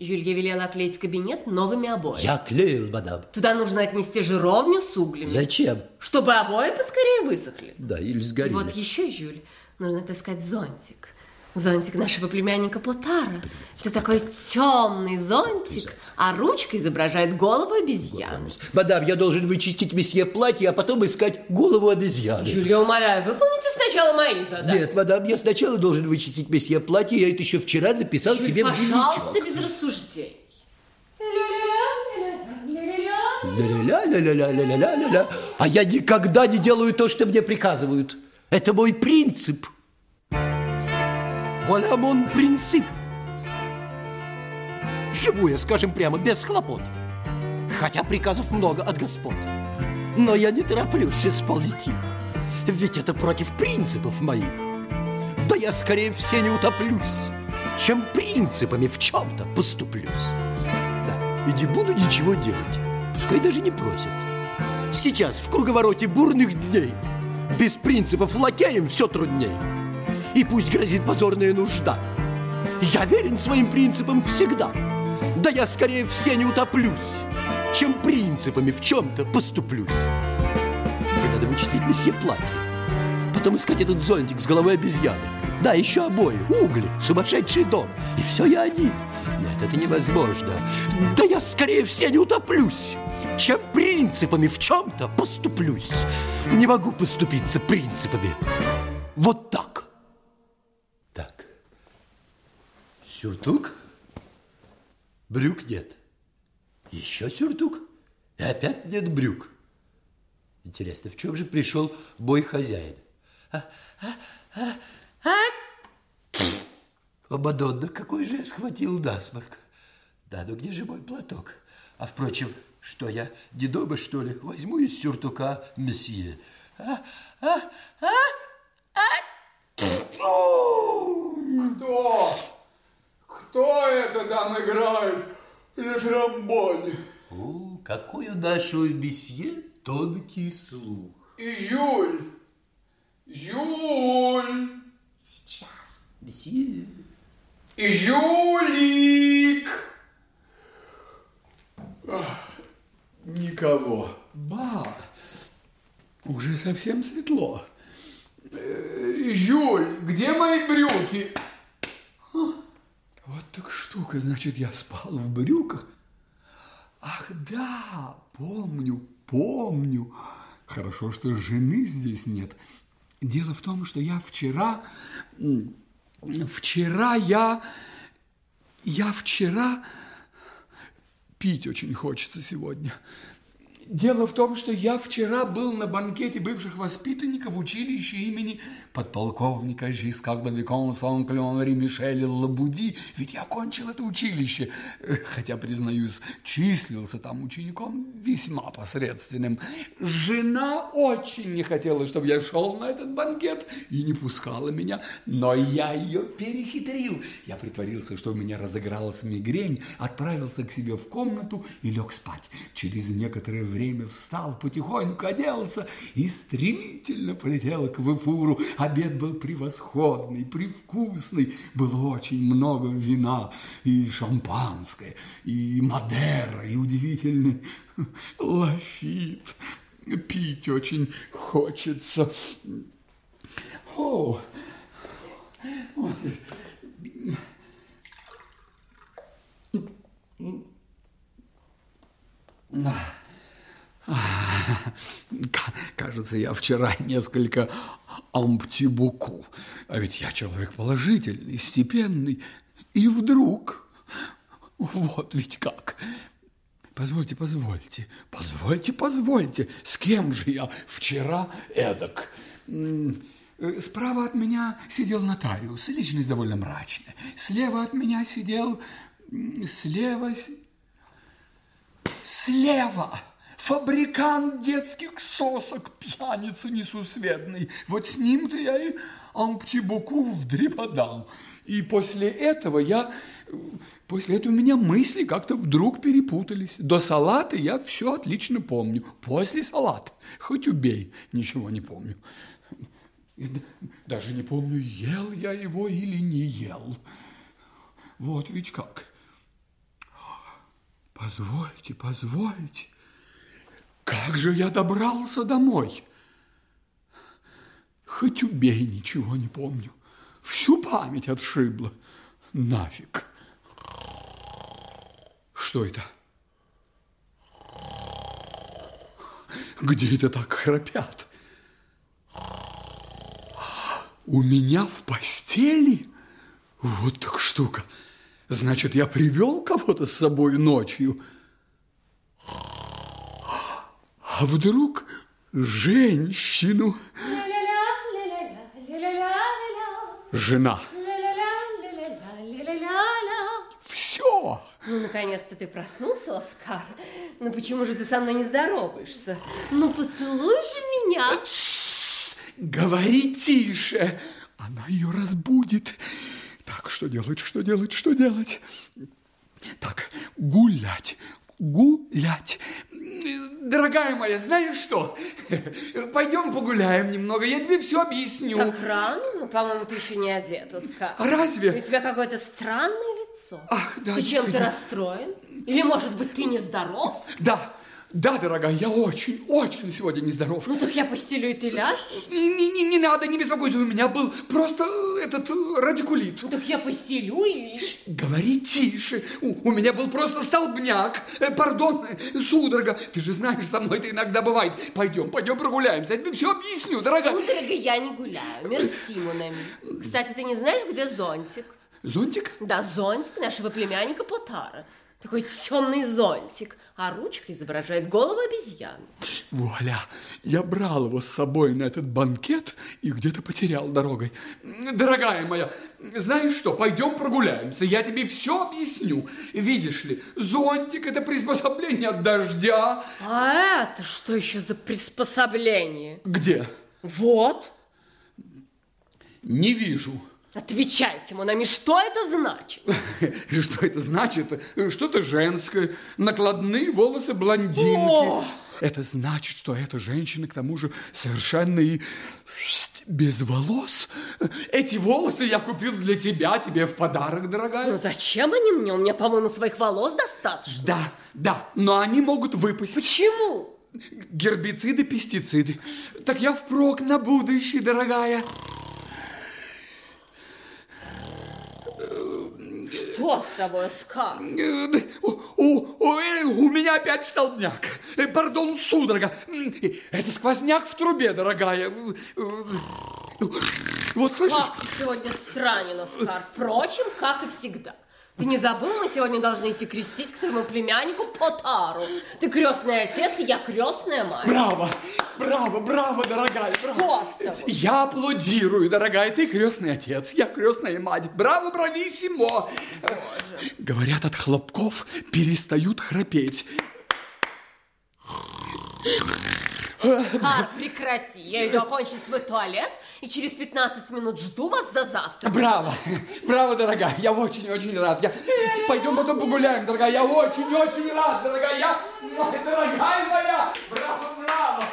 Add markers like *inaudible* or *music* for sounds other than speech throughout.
Жюлья велела оклеить кабинет новыми обоями. Я клеил, мадам. Туда нужно отнести жировню с углями. Зачем? Чтобы обои поскорее высохли. Да, или сгорели. И вот еще, Жюль, нужно отыскать зонтик. Зонтик нашего племянника Плутара. Это такой темный зонтик, а ручка изображает голову обезьяны. Мадам, я должен вычистить месье платье, а потом искать голову обезьяны. Жюль, я умоляю, выполните сначала мои задания. Нет, мадам, я сначала должен вычистить месье платье, я это еще вчера записал Жюль, себе в пожалуйста, дневничок. без рассуждений. Ля-ля-ля-ля-ля-ля-ля-ля-ля. А я никогда не делаю то, что мне приказывают. Это мой принцип. Voilà mon принцип. Живу я, скажем прямо, без хлопот. Хотя приказов много от господ. Но я не тороплюсь исполнить их. Ведь это против принципов моих. Да я скорее все не утоплюсь, чем принципами в чем-то поступлюсь. Да, и не буду ничего делать. Пускай даже не просят. Сейчас в круговороте бурных дней без принципов лакеем все трудней. И пусть грозит позорная нужда. Я верен своим принципам всегда. Да я скорее все не утоплюсь, чем принципами в чем-то поступлюсь. Мне надо вычистить месье платье. Потом искать этот зонтик с головой обезьяны. Да, еще обои, угли, сумасшедший дом. И все я один. Нет, это невозможно. Да я скорее все не утоплюсь, чем принципами в чем-то поступлюсь. Не могу поступиться принципами. Вот так. Сюртук? Брюк нет. Еще сюртук? И опять нет брюк. Интересно, в чем же пришел мой хозяин? А, а, а, а? О, Мадонна, какой же я схватил насморк. Да, ну где же мой платок? А, впрочем, что я, не дома, что ли? Возьму из сюртука месье. А, а, а? Это там играет на тромбоне? О, какой у нашего месье тонкий слух. И Жюль. Жюль. Сейчас, месье. И Жюлик. Ах, Никого. Ба, уже совсем светло. Э, Жюль, где мои брюки? А, штука, значит, я спал в брюках. Ах, да, помню, помню. Хорошо, что жены здесь нет. Дело в том, что я вчера... Вчера я... Я вчера... Пить очень хочется сегодня. Дело в том, что я вчера был на банкете бывших воспитанников училища имени подполковника Жискарда Викон Сан-Клен Мишеля Лабуди. Ведь я окончил это училище, э, хотя, признаюсь, числился там учеником весьма посредственным. Жена очень не хотела, чтобы я шел на этот банкет и не пускала меня, но я ее перехитрил. Я притворился, что у меня разыгралась мигрень, отправился к себе в комнату и лег спать. Через некоторое время встал, потихоньку оделся и стремительно полетел к Вифуру. Обед был превосходный, привкусный, было очень много вина и шампанское, и мадера, и удивительный *laughs* лафит. Пить очень хочется. О, вот. К- Кажется, я вчера *laughs* несколько амптибуку. А ведь я человек положительный, степенный. И вдруг... Вот ведь как. Позвольте, позвольте, позвольте, позвольте. С кем же я вчера эдак? Э, Справа от меня сидел нотариус, личность довольно мрачная. Слева от меня сидел... Слева... Слева фабрикант детских сосок, пьяница несусветный. Вот с ним-то я и амптибуку вдреподал. И после этого я... После этого у меня мысли как-то вдруг перепутались. До салата я все отлично помню. После салата, хоть убей, ничего не помню. Даже не помню, ел я его или не ел. Вот ведь как. Позвольте, позвольте. Как же я добрался домой? Хоть убей, ничего не помню. Всю память отшибла. Нафиг. Что это? Где это так храпят? У меня в постели? Вот так штука. Значит, я привел кого-то с собой ночью. А вдруг женщину? Жена. Все. Ну, наконец-то ты проснулся, Оскар. Ну, почему же ты со мной не здороваешься? Ну, поцелуй же меня. Говори тише. Она ее разбудит. Так, что делать, что делать, что делать? Так, гулять, гулять. Дорогая моя, знаешь что? *laughs* Пойдем погуляем немного, я тебе все объясню. Так рано? Ну, по-моему, ты еще не одет, Оскар. Разве? У тебя какое-то странное лицо. Ах, да, Ты чем-то расстроен? Или, может быть, ты нездоров? Да, да, дорогая, я очень, очень сегодня нездоров. Ну, так я постелю, и ты ляжешь? Не, не, не, не надо, не беспокойся, у меня был просто э, этот э, радикулит. Ну, так я постелю и... Говори тише. У, у меня был просто столбняк. Э, Пардон, э, судорога. Ты же знаешь, со мной это иногда бывает. Пойдем, пойдем прогуляемся. Я тебе все объясню, дорогая. Судорога я не гуляю. Мерси, Монами. Кстати, ты не знаешь, где зонтик? Зонтик? Да, зонтик нашего племянника Потара. Такой темный зонтик, а ручка изображает голову обезьяны. Вуаля, я брал его с собой на этот банкет и где-то потерял дорогой. Дорогая моя, знаешь что, пойдем прогуляемся, я тебе все объясню. Видишь ли, зонтик – это приспособление от дождя. А это что еще за приспособление? Где? Вот. Не вижу. Отвечайте, Монами, что это значит? *laughs* Что это значит? Что-то женское. Накладные волосы блондинки. Это значит, что эта женщина, к тому же, совершенно и без волос. Эти волосы я купил для тебя, тебе в подарок, дорогая. Ну зачем они мне? У меня, по-моему, своих волос достаточно. Да, да, но они могут выпасть. Почему? Гербициды, пестициды. Так я впрок на будущее, дорогая. Что с тобой, Оскар? Э, У, у- у- э, меня опять столбняк. Э, Пардон, судорога. М, Это сквозняк в трубе, дорогая. Э, э, Вот слышишь? Как сегодня странен, Оскар. Впрочем, как и всегда. Ты не забыл, мы сегодня должны идти крестить к своему племяннику Потару. Ты крестный отец, я крестная мать. Браво, браво, браво, дорогая. браво. Что с тобой? Я аплодирую, дорогая. Ты крестный отец, я крестная мать. Браво, брависсимо. Говорят, от хлопков перестают храпеть. Оскар, прекрати. Я иду окончить свой туалет и через 15 минут жду вас за завтрак. Браво, браво, дорогая. Я очень-очень рад. Я... Пойдем потом погуляем, дорогая. Я очень-очень рад, дорогая. Я... Дорогая моя. Браво, браво.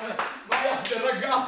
Моя дорогая.